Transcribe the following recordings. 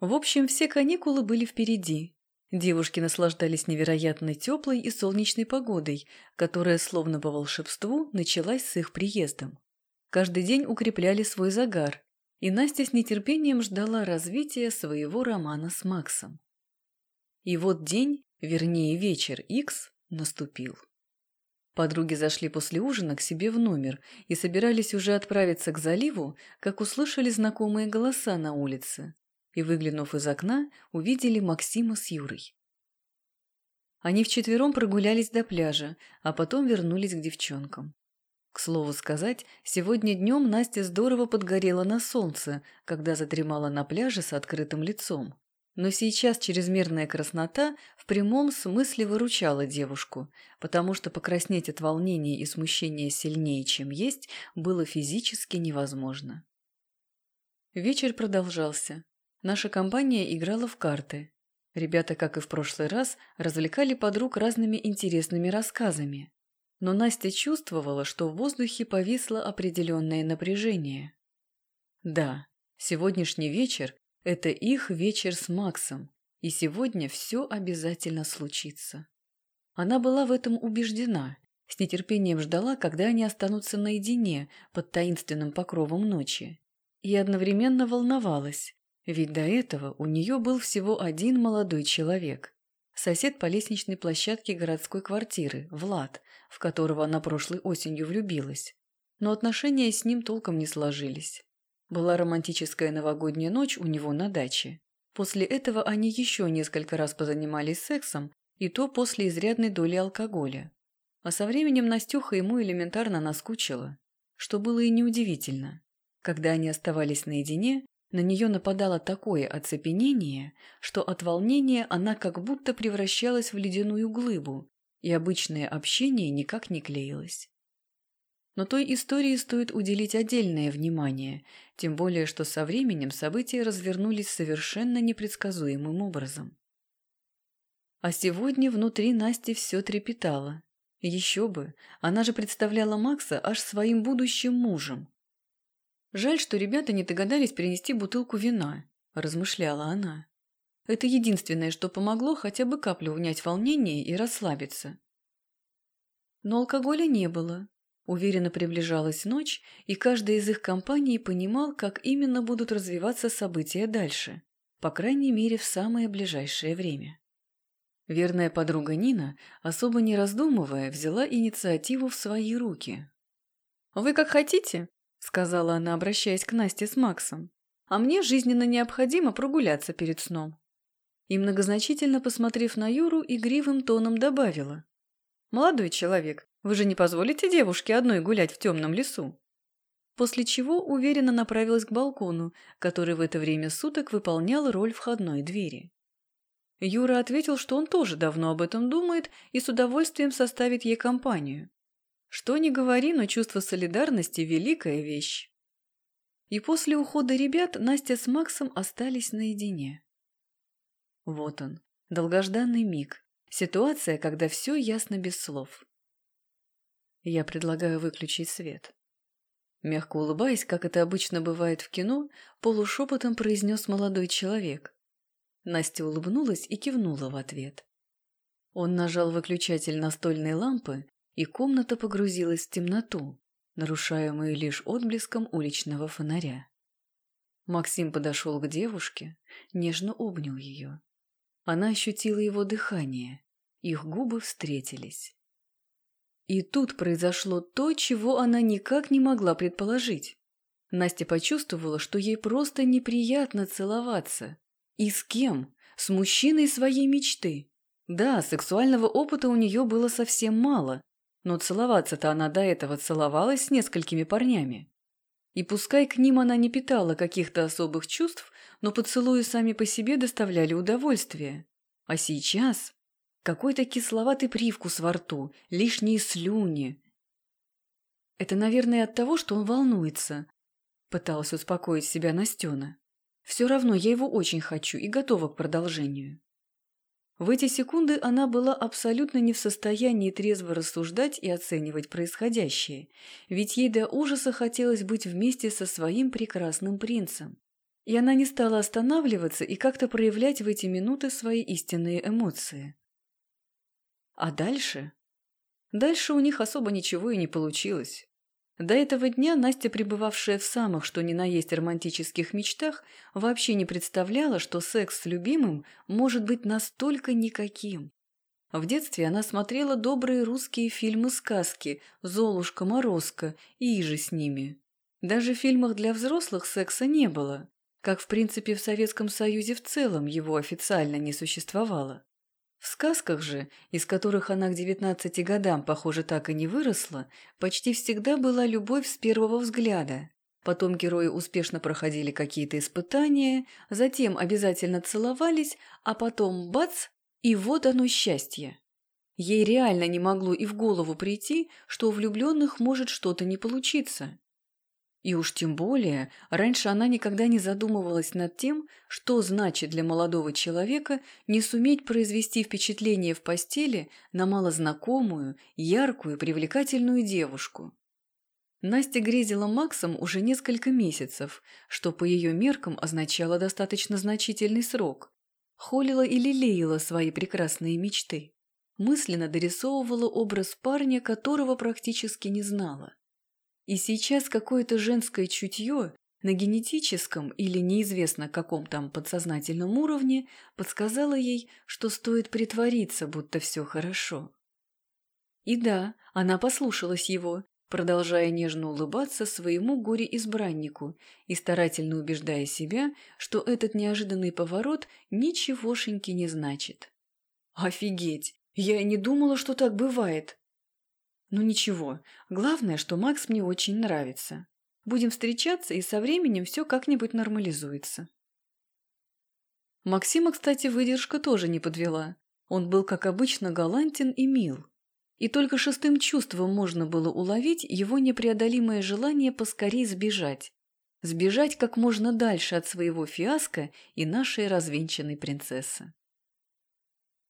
В общем, все каникулы были впереди. Девушки наслаждались невероятно теплой и солнечной погодой, которая, словно по волшебству, началась с их приездом. Каждый день укрепляли свой загар, и Настя с нетерпением ждала развития своего романа с Максом. И вот день, вернее вечер X, наступил. Подруги зашли после ужина к себе в номер и собирались уже отправиться к заливу, как услышали знакомые голоса на улице и, выглянув из окна, увидели Максима с Юрой. Они вчетвером прогулялись до пляжа, а потом вернулись к девчонкам. К слову сказать, сегодня днем Настя здорово подгорела на солнце, когда задремала на пляже с открытым лицом. Но сейчас чрезмерная краснота в прямом смысле выручала девушку, потому что покраснеть от волнения и смущения сильнее, чем есть, было физически невозможно. Вечер продолжался. Наша компания играла в карты. Ребята, как и в прошлый раз, развлекали подруг разными интересными рассказами. Но Настя чувствовала, что в воздухе повисло определенное напряжение. Да, сегодняшний вечер это их вечер с Максом, и сегодня все обязательно случится. Она была в этом убеждена, с нетерпением ждала, когда они останутся наедине под таинственным покровом ночи. И одновременно волновалась, ведь до этого у нее был всего один молодой человек. Сосед по лестничной площадке городской квартиры, Влад, в которого она прошлой осенью влюбилась. Но отношения с ним толком не сложились. Была романтическая новогодняя ночь у него на даче. После этого они еще несколько раз позанимались сексом, и то после изрядной доли алкоголя. А со временем Настюха ему элементарно наскучила, что было и неудивительно. Когда они оставались наедине, на нее нападало такое оцепенение, что от волнения она как будто превращалась в ледяную глыбу, и обычное общение никак не клеилось. Но той истории стоит уделить отдельное внимание, тем более что со временем события развернулись совершенно непредсказуемым образом. А сегодня внутри Насти все трепетало. Еще бы, она же представляла Макса аж своим будущим мужем. «Жаль, что ребята не догадались принести бутылку вина», – размышляла она. «Это единственное, что помогло хотя бы каплю унять волнение и расслабиться». Но алкоголя не было, Уверенно приближалась ночь, и каждый из их компаний понимал, как именно будут развиваться события дальше, по крайней мере, в самое ближайшее время. Верная подруга Нина, особо не раздумывая, взяла инициативу в свои руки. «Вы как хотите», — сказала она, обращаясь к Насте с Максом, «а мне жизненно необходимо прогуляться перед сном». И многозначительно посмотрев на Юру, игривым тоном добавила. «Молодой человек, вы же не позволите девушке одной гулять в темном лесу?» После чего уверенно направилась к балкону, который в это время суток выполнял роль входной двери. Юра ответил, что он тоже давно об этом думает и с удовольствием составит ей компанию. Что ни говори, но чувство солидарности – великая вещь. И после ухода ребят Настя с Максом остались наедине. Вот он, долгожданный миг, ситуация, когда все ясно без слов. Я предлагаю выключить свет. Мягко улыбаясь, как это обычно бывает в кино, полушепотом произнес молодой человек. Настя улыбнулась и кивнула в ответ. Он нажал выключатель настольной лампы, и комната погрузилась в темноту, нарушаемую лишь отблеском уличного фонаря. Максим подошел к девушке, нежно обнял ее. Она ощутила его дыхание, их губы встретились. И тут произошло то, чего она никак не могла предположить. Настя почувствовала, что ей просто неприятно целоваться. И с кем? С мужчиной своей мечты. Да, сексуального опыта у нее было совсем мало, но целоваться-то она до этого целовалась с несколькими парнями. И пускай к ним она не питала каких-то особых чувств, но поцелуи сами по себе доставляли удовольствие. А сейчас какой-то кисловатый привкус во рту, лишние слюни. Это, наверное, от того, что он волнуется. Пыталась успокоить себя Настена. Все равно я его очень хочу и готова к продолжению. В эти секунды она была абсолютно не в состоянии трезво рассуждать и оценивать происходящее, ведь ей до ужаса хотелось быть вместе со своим прекрасным принцем. и она не стала останавливаться и как-то проявлять в эти минуты свои истинные эмоции. А дальше? Дальше у них особо ничего и не получилось. До этого дня Настя, пребывавшая в самых что ни на есть романтических мечтах, вообще не представляла, что секс с любимым может быть настолько никаким. В детстве она смотрела добрые русские фильмы-сказки «Золушка», «Морозко» и «Иже с ними». Даже в фильмах для взрослых секса не было, как в принципе в Советском Союзе в целом его официально не существовало. В сказках же, из которых она к девятнадцати годам, похоже, так и не выросла, почти всегда была любовь с первого взгляда. Потом герои успешно проходили какие-то испытания, затем обязательно целовались, а потом бац, и вот оно счастье. Ей реально не могло и в голову прийти, что у влюбленных может что-то не получиться. И уж тем более, раньше она никогда не задумывалась над тем, что значит для молодого человека не суметь произвести впечатление в постели на малознакомую, яркую, привлекательную девушку. Настя грезила Максом уже несколько месяцев, что по ее меркам означало достаточно значительный срок. Холила и лелеяла свои прекрасные мечты. Мысленно дорисовывала образ парня, которого практически не знала. И сейчас какое-то женское чутье на генетическом или неизвестно каком там подсознательном уровне подсказало ей, что стоит притвориться, будто все хорошо. И да, она послушалась его, продолжая нежно улыбаться своему горе-избраннику и старательно убеждая себя, что этот неожиданный поворот ничегошеньки не значит. «Офигеть! Я и не думала, что так бывает!» Ну ничего, главное, что Макс мне очень нравится. Будем встречаться, и со временем все как-нибудь нормализуется. Максима, кстати, выдержка тоже не подвела. Он был, как обычно, галантен и мил. И только шестым чувством можно было уловить его непреодолимое желание поскорей сбежать. Сбежать как можно дальше от своего фиаско и нашей развенчанной принцессы.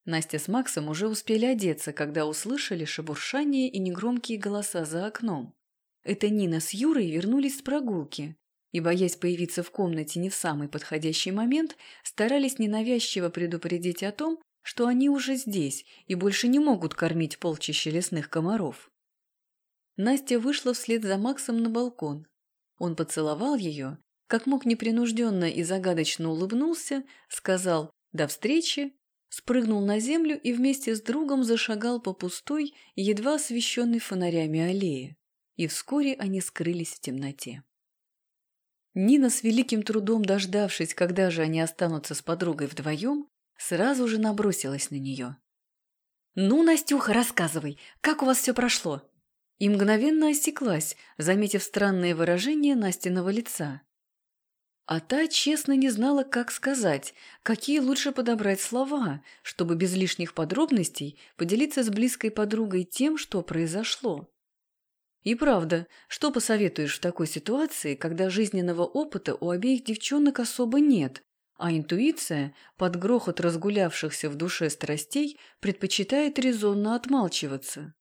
Настя с Максом уже успели одеться, когда услышали шебуршание и негромкие голоса за окном. Это Нина с Юрой вернулись с прогулки и, боясь появиться в комнате не в самый подходящий момент, старались ненавязчиво предупредить о том, что они уже здесь и больше не могут кормить полчища лесных комаров. Настя вышла вслед за Максом на балкон. Он поцеловал ее, как мог непринужденно и загадочно улыбнулся, сказал «до встречи» спрыгнул на землю и вместе с другом зашагал по пустой, едва освещенной фонарями аллее. И вскоре они скрылись в темноте. Нина, с великим трудом дождавшись, когда же они останутся с подругой вдвоем, сразу же набросилась на нее. «Ну, Настюха, рассказывай, как у вас все прошло?» И мгновенно осеклась, заметив странное выражение Настиного лица. А та честно не знала, как сказать, какие лучше подобрать слова, чтобы без лишних подробностей поделиться с близкой подругой тем, что произошло. И правда, что посоветуешь в такой ситуации, когда жизненного опыта у обеих девчонок особо нет, а интуиция, под грохот разгулявшихся в душе страстей, предпочитает резонно отмалчиваться?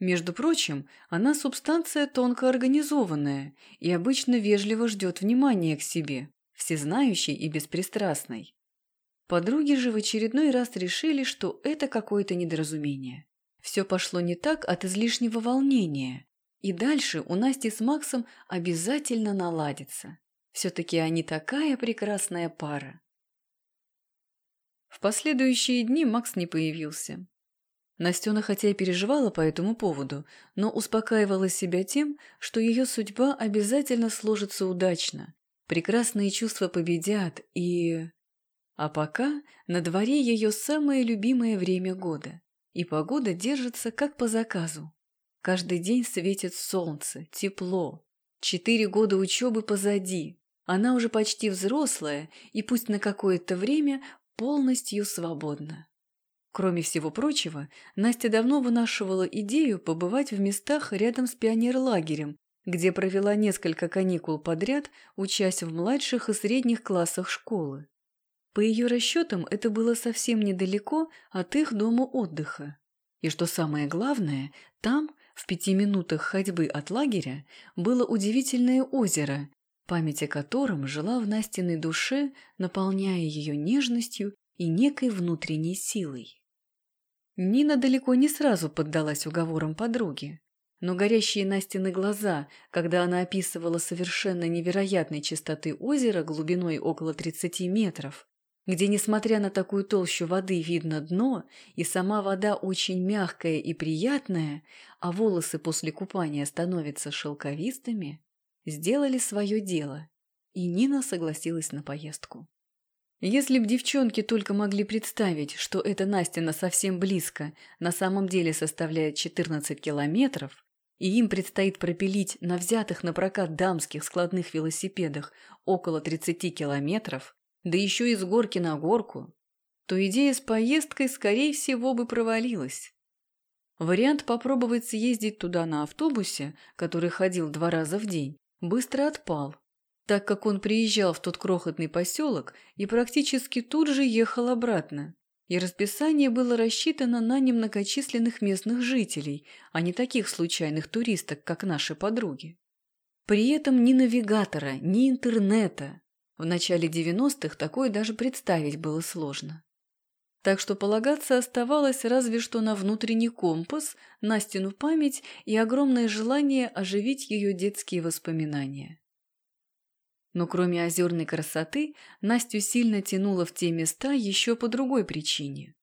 Между прочим, она субстанция тонко организованная и обычно вежливо ждет внимания к себе, всезнающей и беспристрастной. Подруги же в очередной раз решили, что это какое-то недоразумение. Все пошло не так от излишнего волнения, и дальше у Насти с Максом обязательно наладится. Все-таки они такая прекрасная пара. В последующие дни Макс не появился. Настена хотя и переживала по этому поводу, но успокаивала себя тем, что ее судьба обязательно сложится удачно. Прекрасные чувства победят и... А пока на дворе ее самое любимое время года, и погода держится как по заказу. Каждый день светит солнце, тепло. Четыре года учебы позади. Она уже почти взрослая и пусть на какое-то время полностью свободна. Кроме всего прочего, Настя давно вынашивала идею побывать в местах рядом с пионерлагерем, где провела несколько каникул подряд, учась в младших и средних классах школы. По ее расчетам, это было совсем недалеко от их дома отдыха. И что самое главное, там, в пяти минутах ходьбы от лагеря, было удивительное озеро, память о котором жила в Настиной душе, наполняя ее нежностью и некой внутренней силой. Нина далеко не сразу поддалась уговорам подруги, но горящие Настины глаза, когда она описывала совершенно невероятной чистоты озера глубиной около 30 метров, где, несмотря на такую толщу воды, видно дно, и сама вода очень мягкая и приятная, а волосы после купания становятся шелковистыми, сделали свое дело, и Нина согласилась на поездку. Если б девчонки только могли представить, что эта Настина совсем близко, на самом деле составляет 14 километров, и им предстоит пропилить на взятых на прокат дамских складных велосипедах около 30 километров, да еще и с горки на горку, то идея с поездкой, скорее всего, бы провалилась. Вариант попробовать съездить туда на автобусе, который ходил два раза в день, быстро отпал, так как он приезжал в тот крохотный поселок и практически тут же ехал обратно. И расписание было рассчитано на немногочисленных местных жителей, а не таких случайных туристок, как наши подруги. При этом ни навигатора, ни интернета, в начале 90-х такое даже представить было сложно. Так что полагаться оставалось разве что на внутренний компас, Настину память и огромное желание оживить ее детские воспоминания. Но кроме озерной красоты, Настю сильно тянуло в те места еще по другой причине.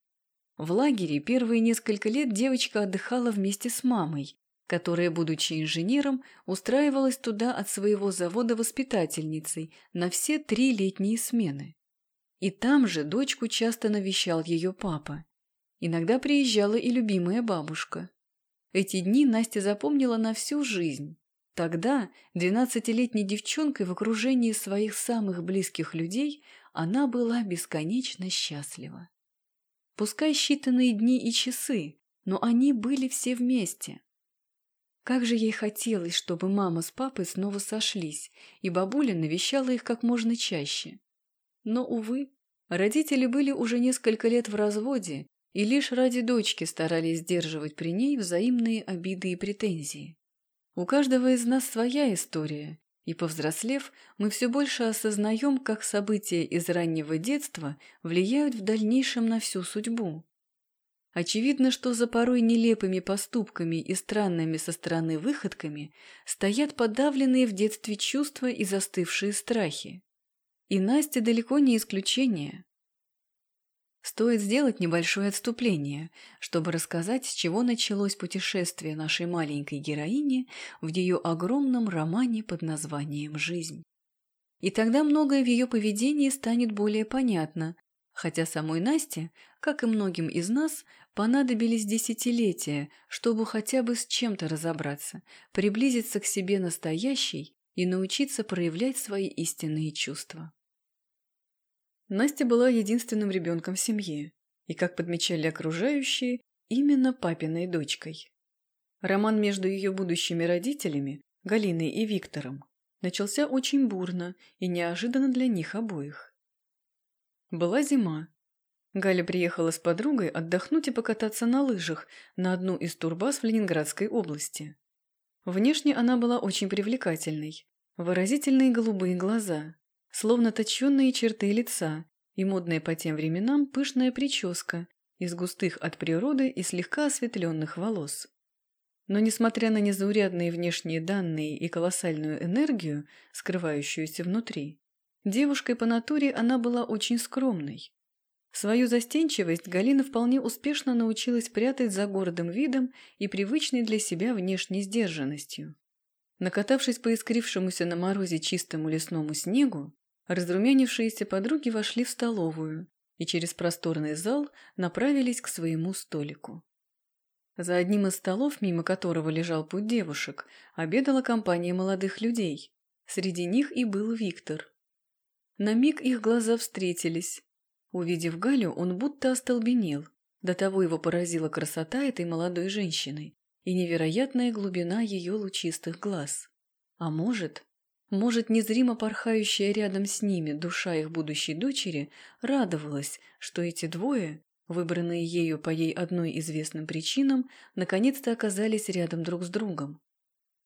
В лагере первые несколько лет девочка отдыхала вместе с мамой, которая, будучи инженером, устраивалась туда от своего завода воспитательницей на все три летние смены. И там же дочку часто навещал ее папа. Иногда приезжала и любимая бабушка. Эти дни Настя запомнила на всю жизнь. Тогда, двенадцатилетней девчонкой в окружении своих самых близких людей, она была бесконечно счастлива. Пускай считанные дни и часы, но они были все вместе. Как же ей хотелось, чтобы мама с папой снова сошлись, и бабуля навещала их как можно чаще. Но, увы, родители были уже несколько лет в разводе и лишь ради дочки старались сдерживать при ней взаимные обиды и претензии. У каждого из нас своя история, и, повзрослев, мы все больше осознаем, как события из раннего детства влияют в дальнейшем на всю судьбу. Очевидно, что за порой нелепыми поступками и странными со стороны выходками стоят подавленные в детстве чувства и застывшие страхи. И Настя далеко не исключение. Стоит сделать небольшое отступление, чтобы рассказать, с чего началось путешествие нашей маленькой героини в ее огромном романе под названием «Жизнь». И тогда многое в ее поведении станет более понятно, хотя самой Насте, как и многим из нас, понадобились десятилетия, чтобы хотя бы с чем-то разобраться, приблизиться к себе настоящей и научиться проявлять свои истинные чувства. Настя была единственным ребенком в семье и, как подмечали окружающие, именно папиной дочкой. Роман между ее будущими родителями, Галиной и Виктором, начался очень бурно и неожиданно для них обоих. Была зима. Галя приехала с подругой отдохнуть и покататься на лыжах на одну из турбаз в Ленинградской области. Внешне она была очень привлекательной. Выразительные голубые глаза, словно точенные черты лица и модная по тем временам пышная прическа из густых от природы и слегка осветленных волос. Но несмотря на незаурядные внешние данные и колоссальную энергию, скрывающуюся внутри, Девушкой по натуре она была очень скромной. Свою застенчивость Галина вполне успешно научилась прятать за гордым видом и привычной для себя внешней сдержанностью. Накатавшись по искрившемуся на морозе чистому лесному снегу, разрумянившиеся подруги вошли в столовую и через просторный зал направились к своему столику. За одним из столов, мимо которого лежал путь девушек, обедала компания молодых людей. Среди них и был Виктор. На миг их глаза встретились. Увидев Галю, он будто остолбенел. До того его поразила красота этой молодой женщины и невероятная глубина ее лучистых глаз. А может, может, незримо порхающая рядом с ними душа их будущей дочери радовалась, что эти двое, выбранные ею по ей одной известным причинам, наконец-то оказались рядом друг с другом.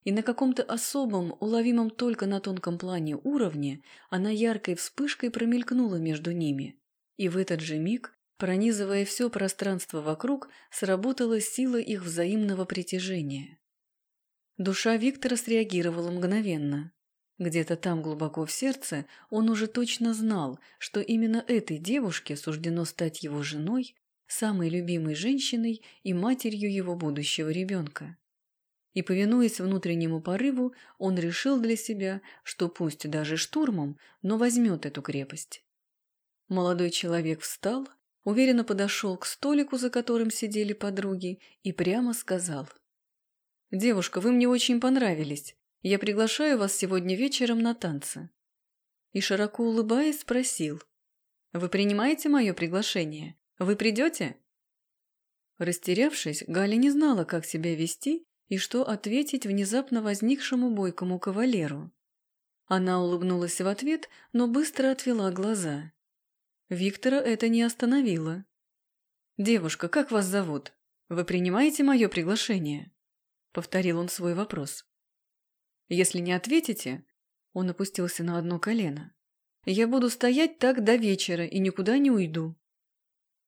И на каком-то особом, уловимом только на тонком плане уровне, она яркой вспышкой промелькнула между ними. И в этот же миг, пронизывая все пространство вокруг, сработала сила их взаимного притяжения. Душа Виктора среагировала мгновенно. Где-то там глубоко в сердце он уже точно знал, что именно этой девушке суждено стать его женой, самой любимой женщиной и матерью его будущего ребенка. И, повинуясь внутреннему порыву, он решил для себя, что пусть даже штурмом, но возьмет эту крепость. Молодой человек встал, уверенно подошел к столику, за которым сидели подруги, и прямо сказал. «Девушка, вы мне очень понравились. Я приглашаю вас сегодня вечером на танцы». И широко улыбаясь спросил. «Вы принимаете мое приглашение? Вы придете?» Растерявшись, Галя не знала, как себя вести и что ответить внезапно возникшему бойкому кавалеру. Она улыбнулась в ответ, но быстро отвела глаза. Виктора это не остановило. «Девушка, как вас зовут? Вы принимаете мое приглашение?» Повторил он свой вопрос. Если не ответите, он опустился на одно колено. Я буду стоять так до вечера и никуда не уйду.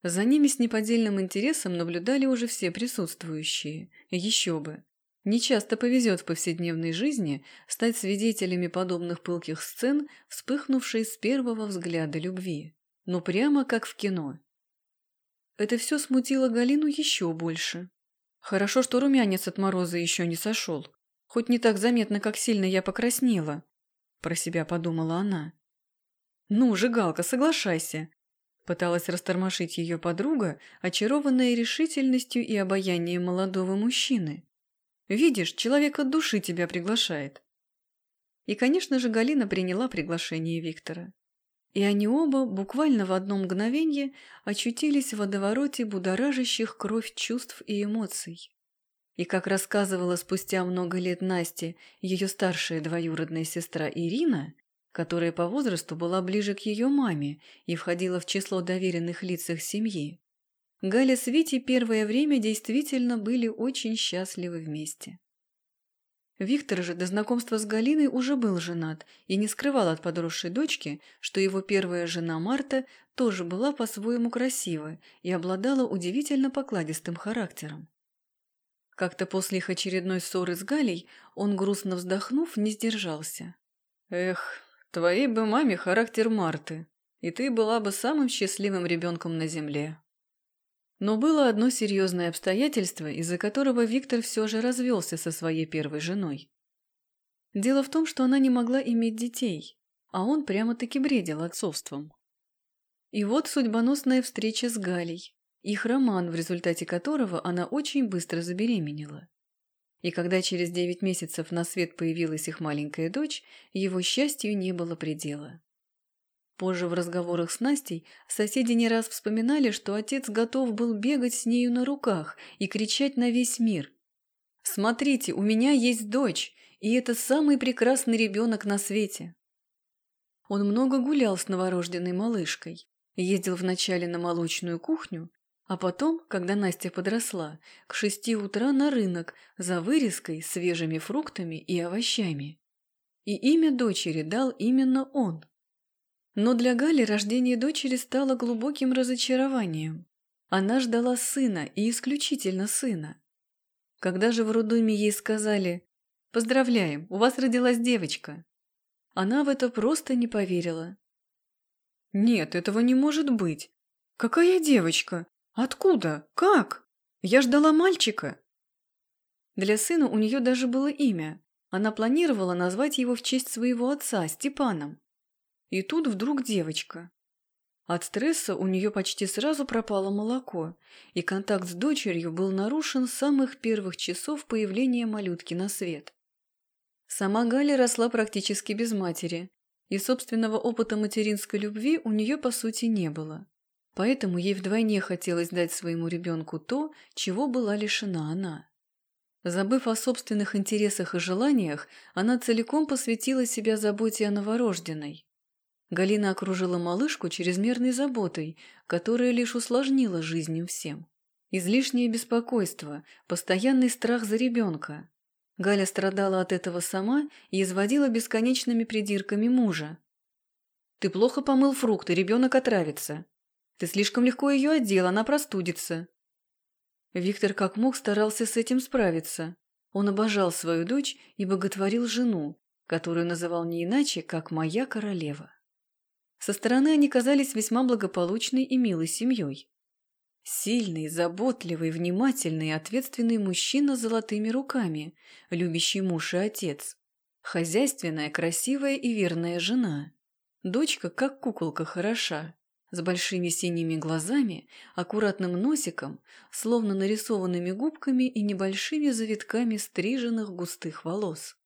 За ними с неподдельным интересом наблюдали уже все присутствующие. Еще бы. Не часто повезет в повседневной жизни стать свидетелями подобных пылких сцен, вспыхнувшей с первого взгляда любви. Ну прямо как в кино. Это все смутило Галину еще больше. Хорошо, что румянец от мороза еще не сошел. Хоть не так заметно, как сильно я покраснела. Про себя подумала она. «Ну же, Галка, соглашайся!» Пыталась растормошить ее подруга, очарованная решительностью и обаянием молодого мужчины. «Видишь, человек от души тебя приглашает». И, конечно же, Галина приняла приглашение Виктора. И они оба буквально в одно мгновение очутились в водовороте будоражащих кровь чувств и эмоций. И, как рассказывала спустя много лет Насте ее старшая двоюродная сестра Ирина, которая по возрасту была ближе к ее маме и входила в число доверенных лиц их семьи, Галя с Витей первое время действительно были очень счастливы вместе. Виктор же до знакомства с Галиной уже был женат и не скрывал от подросшей дочки, что его первая жена Марта тоже была по-своему красива и обладала удивительно покладистым характером. Как-то после их очередной ссоры с Галей он, грустно вздохнув, не сдержался. «Эх, твоей бы маме характер Марты, и ты была бы самым счастливым ребенком на земле». Но было одно серьезное обстоятельство, из-за которого Виктор все же развелся со своей первой женой. Дело в том, что она не могла иметь детей, а он прямо-таки бредил отцовством. И вот судьбоносная встреча с Галей, их роман, в результате которого она очень быстро забеременела. И когда через девять месяцев на свет появилась их маленькая дочь, его счастью не было предела. Позже в разговорах с Настей соседи не раз вспоминали, что отец готов был бегать с нею на руках и кричать на весь мир. «Смотрите, у меня есть дочь, и это самый прекрасный ребенок на свете!» Он много гулял с новорожденной малышкой, ездил вначале на молочную кухню, а потом, когда Настя подросла, к шести утра на рынок за вырезкой, свежими фруктами и овощами. И имя дочери дал именно он. Но для Гали рождение дочери стало глубоким разочарованием. Она ждала сына, и исключительно сына. Когда же в роддоме ей сказали «Поздравляем, у вас родилась девочка», она в это просто не поверила. «Нет, этого не может быть. Какая девочка? Откуда? Как? Я ждала мальчика. Для сына у нее даже было имя. Она планировала назвать его в честь своего отца, Степаном. И тут вдруг девочка. От стресса у нее почти сразу пропало молоко, и контакт с дочерью был нарушен с самых первых часов появления малютки на свет. Сама Галя росла практически без матери, и собственного опыта материнской любви у нее по сути не было. Поэтому ей вдвойне хотелось дать своему ребенку то, чего была лишена она. Забыв о собственных интересах и желаниях, она целиком посвятила себя заботе о новорожденной. Галина окружила малышку чрезмерной заботой, которая лишь усложнила жизнь им всем. Излишнее беспокойство, постоянный страх за ребенка. Галя страдала от этого сама и изводила бесконечными придирками мужа. «Ты плохо помыл фрукты, ребенок отравится. Ты слишком легко ее одел, она простудится». Виктор как мог старался с этим справиться. Он обожал свою дочь и боготворил жену, которую называл не иначе, как «моя королева». Со стороны они казались весьма благополучной и милой семьей. Сильный, заботливый, внимательный и ответственный мужчина с золотыми руками, любящий муж и отец. Хозяйственная, красивая и верная жена. Дочка как куколка хороша, с большими синими глазами, аккуратным носиком, словно нарисованными губками и небольшими завитками стриженных густых волос.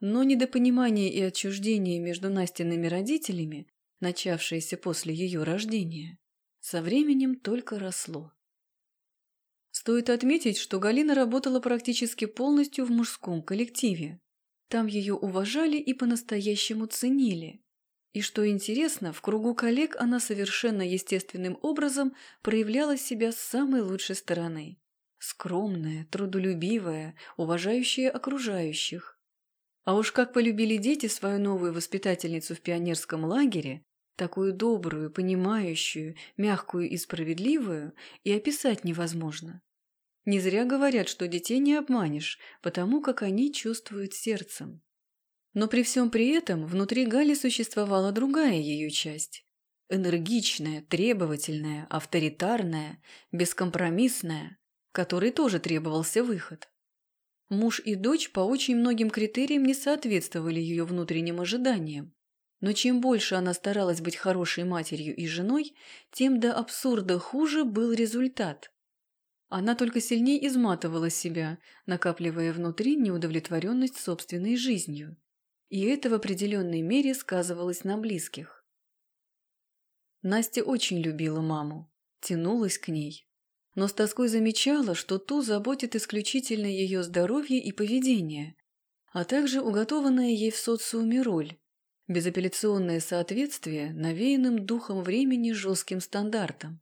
Но недопонимание и отчуждение между Настиными родителями начавшееся после ее рождения, со временем только росло. Стоит отметить, что Галина работала практически полностью в мужском коллективе. Там ее уважали и по-настоящему ценили. И что интересно, в кругу коллег она совершенно естественным образом проявляла себя с самой лучшей стороны. Скромная, трудолюбивая, уважающая окружающих, а уж как полюбили дети свою новую воспитательницу в пионерском лагере, такую добрую, понимающую, мягкую и справедливую, и описать невозможно. Не зря говорят, что детей не обманешь, потому как они чувствуют сердцем. Но при всем при этом внутри Гали существовала другая ее часть. Энергичная, требовательная, авторитарная, бескомпромиссная, которой тоже требовался выход. Муж и дочь по очень многим критериям не соответствовали ее внутренним ожиданиям. Но чем больше она старалась быть хорошей матерью и женой, тем до абсурда хуже был результат. Она только сильнее изматывала себя, накапливая внутри неудовлетворенность собственной жизнью. И это в определенной мере сказывалось на близких. Настя очень любила маму, тянулась к ней но с тоской замечала, что ту заботит исключительно ее здоровье и поведение, а также уготованная ей в социуме роль, безапелляционное соответствие навеянным духом времени жестким стандартам.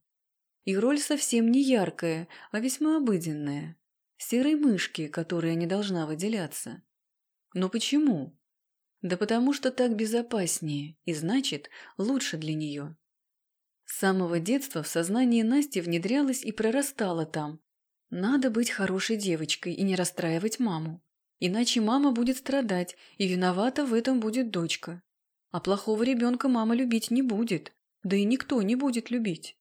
И роль совсем не яркая, а весьма обыденная, серой мышки, которая не должна выделяться. Но почему? Да потому что так безопаснее и значит лучше для нее. С самого детства в сознании Насти внедрялось и прорастало там. Надо быть хорошей девочкой и не расстраивать маму. Иначе мама будет страдать, и виновата в этом будет дочка. А плохого ребенка мама любить не будет, да и никто не будет любить.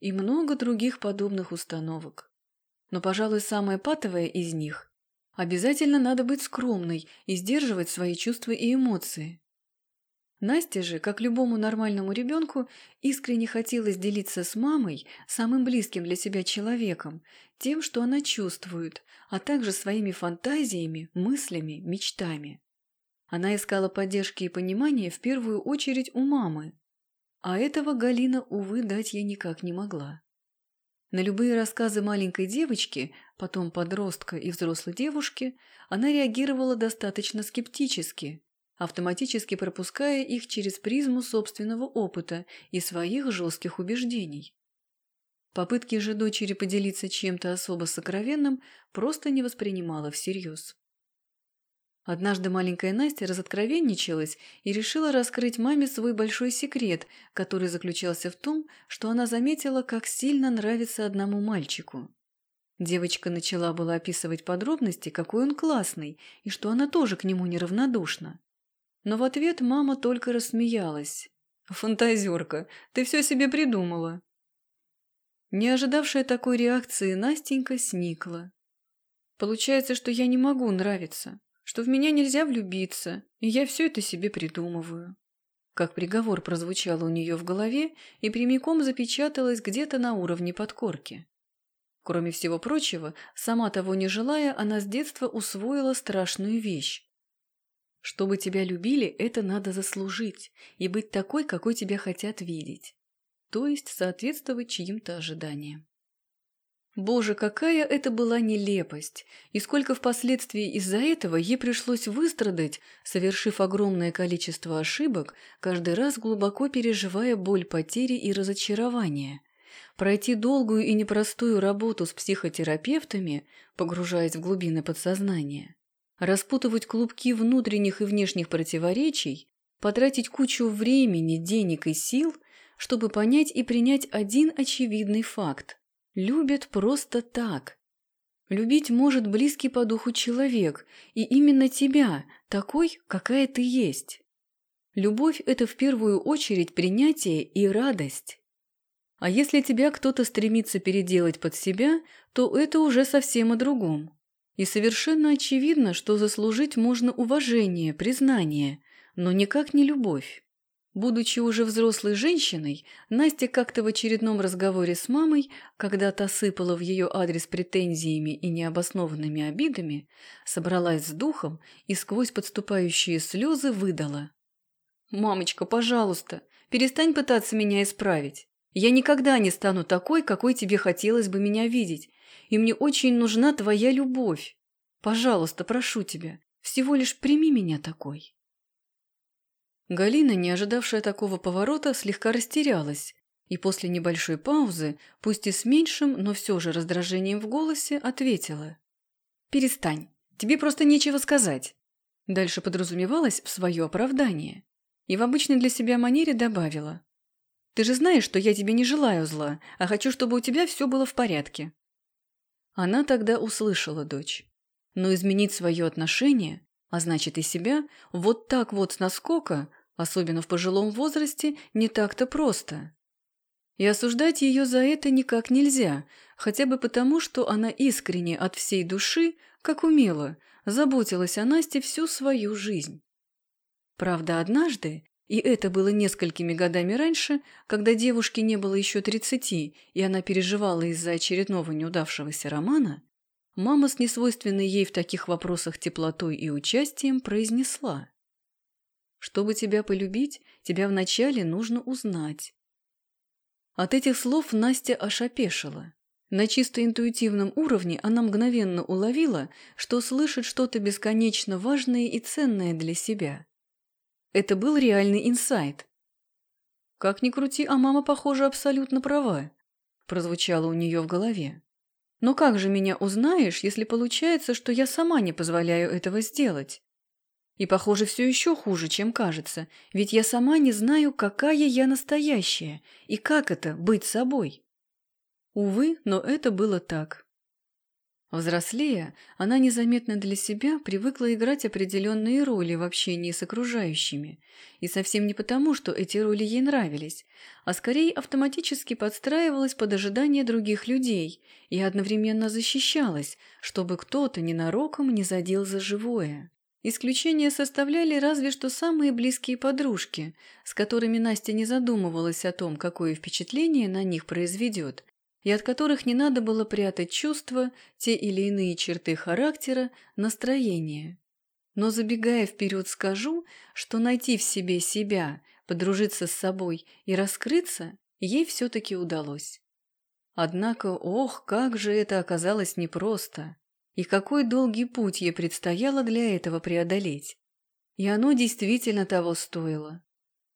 И много других подобных установок. Но, пожалуй, самая патовая из них – обязательно надо быть скромной и сдерживать свои чувства и эмоции. Насте же, как любому нормальному ребенку, искренне хотелось делиться с мамой, самым близким для себя человеком, тем, что она чувствует, а также своими фантазиями, мыслями, мечтами. Она искала поддержки и понимания в первую очередь у мамы, а этого Галина, увы, дать ей никак не могла. На любые рассказы маленькой девочки, потом подростка и взрослой девушки, она реагировала достаточно скептически, автоматически пропуская их через призму собственного опыта и своих жестких убеждений. Попытки же дочери поделиться чем-то особо сокровенным просто не воспринимала всерьез. Однажды маленькая Настя разоткровенничалась и решила раскрыть маме свой большой секрет, который заключался в том, что она заметила, как сильно нравится одному мальчику. Девочка начала было описывать подробности, какой он классный, и что она тоже к нему неравнодушна. Но в ответ мама только рассмеялась. «Фантазерка, ты все себе придумала!» Не ожидавшая такой реакции, Настенька сникла. «Получается, что я не могу нравиться, что в меня нельзя влюбиться, и я все это себе придумываю». Как приговор прозвучало у нее в голове и прямиком запечаталось где-то на уровне подкорки. Кроме всего прочего, сама того не желая, она с детства усвоила страшную вещь. Чтобы тебя любили, это надо заслужить и быть такой, какой тебя хотят видеть. То есть соответствовать чьим-то ожиданиям. Боже, какая это была нелепость! И сколько впоследствии из-за этого ей пришлось выстрадать, совершив огромное количество ошибок, каждый раз глубоко переживая боль потери и разочарования. Пройти долгую и непростую работу с психотерапевтами, погружаясь в глубины подсознания распутывать клубки внутренних и внешних противоречий, потратить кучу времени, денег и сил, чтобы понять и принять один очевидный факт. Любят просто так. Любить может близкий по духу человек, и именно тебя, такой, какая ты есть. Любовь – это в первую очередь принятие и радость. А если тебя кто-то стремится переделать под себя, то это уже совсем о другом. И совершенно очевидно, что заслужить можно уважение, признание, но никак не любовь. Будучи уже взрослой женщиной, Настя как-то в очередном разговоре с мамой, когда та сыпала в ее адрес претензиями и необоснованными обидами, собралась с духом и сквозь подступающие слезы выдала. «Мамочка, пожалуйста, перестань пытаться меня исправить. Я никогда не стану такой, какой тебе хотелось бы меня видеть, и мне очень нужна твоя любовь. Пожалуйста, прошу тебя, всего лишь прими меня такой». Галина, не ожидавшая такого поворота, слегка растерялась и после небольшой паузы, пусть и с меньшим, но все же раздражением в голосе, ответила. «Перестань, тебе просто нечего сказать». Дальше подразумевалось в свое оправдание и в обычной для себя манере добавила. «Ты же знаешь, что я тебе не желаю зла, а хочу, чтобы у тебя все было в порядке». Она тогда услышала дочь. Но изменить свое отношение, а значит и себя, вот так вот с наскока, особенно в пожилом возрасте, не так-то просто. И осуждать ее за это никак нельзя, хотя бы потому, что она искренне от всей души, как умела, заботилась о Насте всю свою жизнь. Правда, однажды, и это было несколькими годами раньше, когда девушке не было еще тридцати, и она переживала из-за очередного неудавшегося романа, мама с несвойственной ей в таких вопросах теплотой и участием произнесла. «Чтобы тебя полюбить, тебя вначале нужно узнать». От этих слов Настя аж опешила. На чисто интуитивном уровне она мгновенно уловила, что слышит что-то бесконечно важное и ценное для себя. Это был реальный инсайт. «Как ни крути, а мама, похоже, абсолютно права», – прозвучало у нее в голове. «Но как же меня узнаешь, если получается, что я сама не позволяю этого сделать?» И, похоже, все еще хуже, чем кажется, ведь я сама не знаю, какая я настоящая и как это – быть собой. Увы, но это было так. Взрослея, она незаметно для себя привыкла играть определенные роли в общении с окружающими. И совсем не потому, что эти роли ей нравились, а скорее автоматически подстраивалась под ожидания других людей и одновременно защищалась, чтобы кто-то ненароком не задел за живое. Исключения составляли разве что самые близкие подружки, с которыми Настя не задумывалась о том, какое впечатление на них произведет, и от которых не надо было прятать чувства, те или иные черты характера, настроения. Но забегая вперед скажу, что найти в себе себя, подружиться с собой и раскрыться ей все-таки удалось. Однако, ох, как же это оказалось непросто, и какой долгий путь ей предстояло для этого преодолеть. И оно действительно того стоило.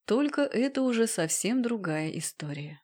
Только это уже совсем другая история.